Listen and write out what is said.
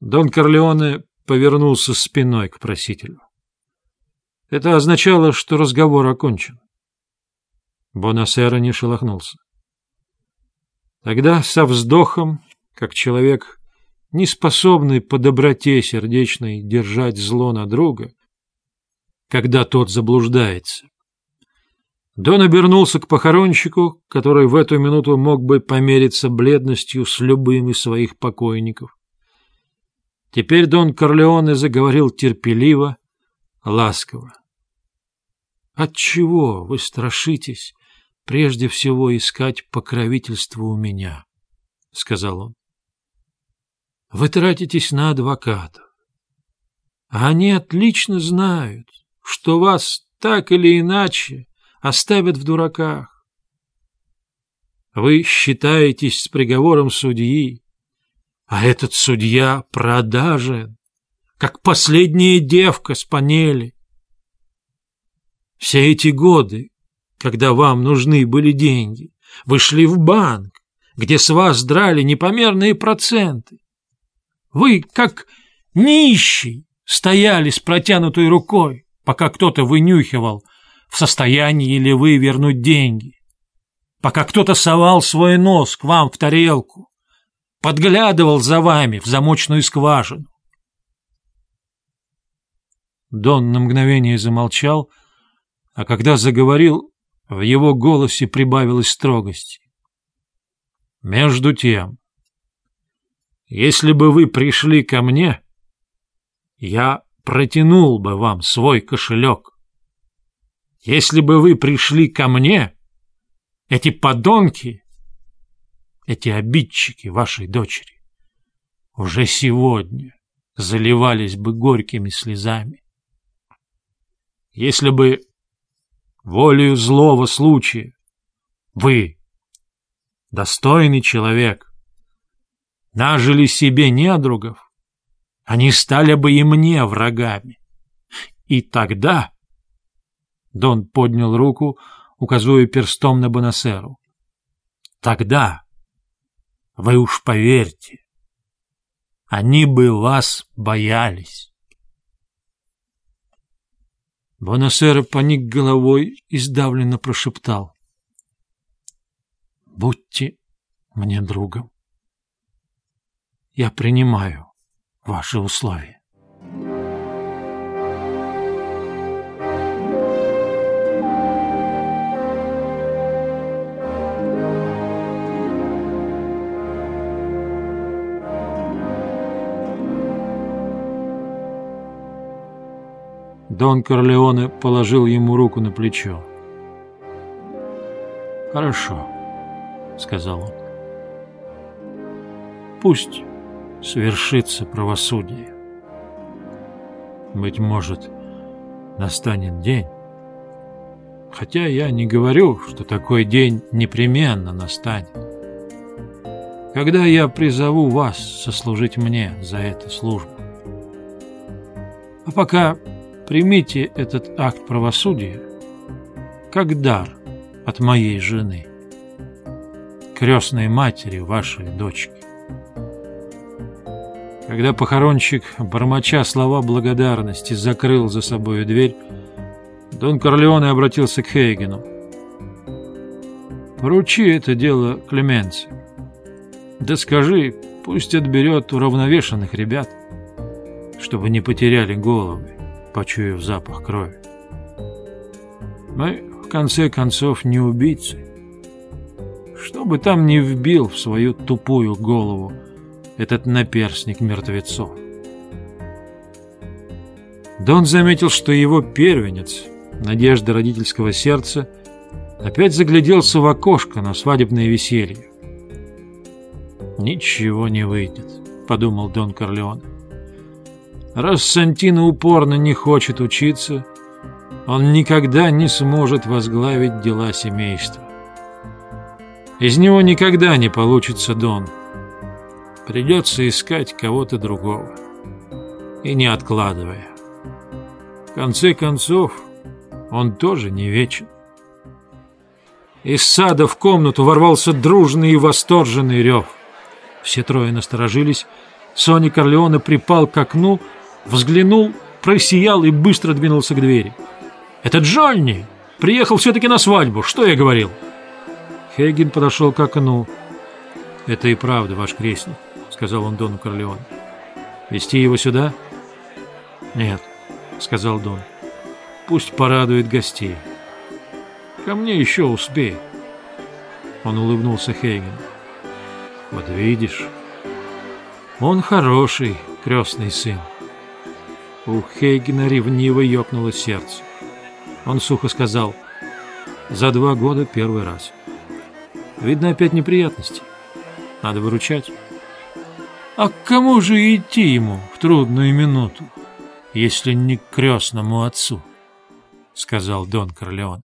Дон Корлеоне повернулся спиной к просителю. Это означало, что разговор окончен. Бонасера не шелохнулся. Тогда со вздохом, как человек, не способный по доброте сердечной держать зло на друга, когда тот заблуждается, Дон обернулся к похоронщику, который в эту минуту мог бы помериться бледностью с любым из своих покойников. Теперь Дон Корлеоне заговорил терпеливо, ласково. «Отчего вы страшитесь прежде всего искать покровительство у меня?» — сказал он. «Вы тратитесь на адвокатов, они отлично знают, что вас так или иначе оставят в дураках. Вы считаетесь с приговором судьи, а этот судья продажен, как последняя девка с панели. Все эти годы, когда вам нужны были деньги, вы шли в банк, где с вас драли непомерные проценты. Вы, как нищий, стояли с протянутой рукой, пока кто-то вынюхивал – в состоянии ли вы вернуть деньги. Пока кто-то совал свой нос к вам в тарелку, подглядывал за вами в замочную скважину. Дон на мгновение замолчал, а когда заговорил, в его голосе прибавилось строгости. Между тем, если бы вы пришли ко мне, я протянул бы вам свой кошелек. Если бы вы пришли ко мне, эти подонки, эти обидчики вашей дочери, уже сегодня заливались бы горькими слезами. Если бы волею злого случая вы, достойный человек, нажили себе недругов, они стали бы и мне врагами. И тогда Дон поднял руку, указывая перстом на Бонасеру. Тогда, вы уж поверьте, они бы вас боялись. Бонасера поник головой и сдавленно прошептал. «Будьте мне другом. Я принимаю ваши условия». Дон Корлеоне положил ему руку на плечо. «Хорошо», — сказал он. «Пусть свершится правосудие. Быть может, настанет день. Хотя я не говорю, что такой день непременно настанет. Когда я призову вас сослужить мне за эту службу. А пока Примите этот акт правосудия как дар от моей жены, крестной матери вашей дочки. Когда похоронщик, бормоча слова благодарности, закрыл за собой дверь, Дон Корлеоне обратился к Хейгену. «Поручи это дело Клеменции. Да скажи, пусть отберет уравновешенных ребят, чтобы не потеряли головы почуяв запах крови. Мы, в конце концов, не убийцы. Что бы там ни вбил в свою тупую голову этот наперстник мертвецов. Дон заметил, что его первенец, надежда родительского сердца, опять загляделся в окошко на свадебное веселье. «Ничего не выйдет», — подумал Дон Корлеоне. Раз Сантино упорно не хочет учиться, он никогда не сможет возглавить дела семейства. Из него никогда не получится Дон. Придется искать кого-то другого. И не откладывая. В конце концов, он тоже не вечен. Из сада в комнату ворвался дружный и восторженный рев. Все трое насторожились, Сони Корлеоне припал к окну, взглянул, просиял и быстро двинулся к двери. «Это Джонни! Приехал все-таки на свадьбу! Что я говорил?» Хейген подошел к окну. «Это и правда ваш крестник», — сказал он Дону Корлеоне. «Вести его сюда?» «Нет», — сказал Дон. «Пусть порадует гостей. Ко мне еще успеет». Он улыбнулся Хейгену. «Вот видишь, он хороший крестный сын». У Хейгена ревниво ёкнуло сердце. Он сухо сказал, «За два года первый раз. Видно, опять неприятности. Надо выручать». «А к кому же идти ему в трудную минуту, если не к крестному отцу?» — сказал Дон Корлеон.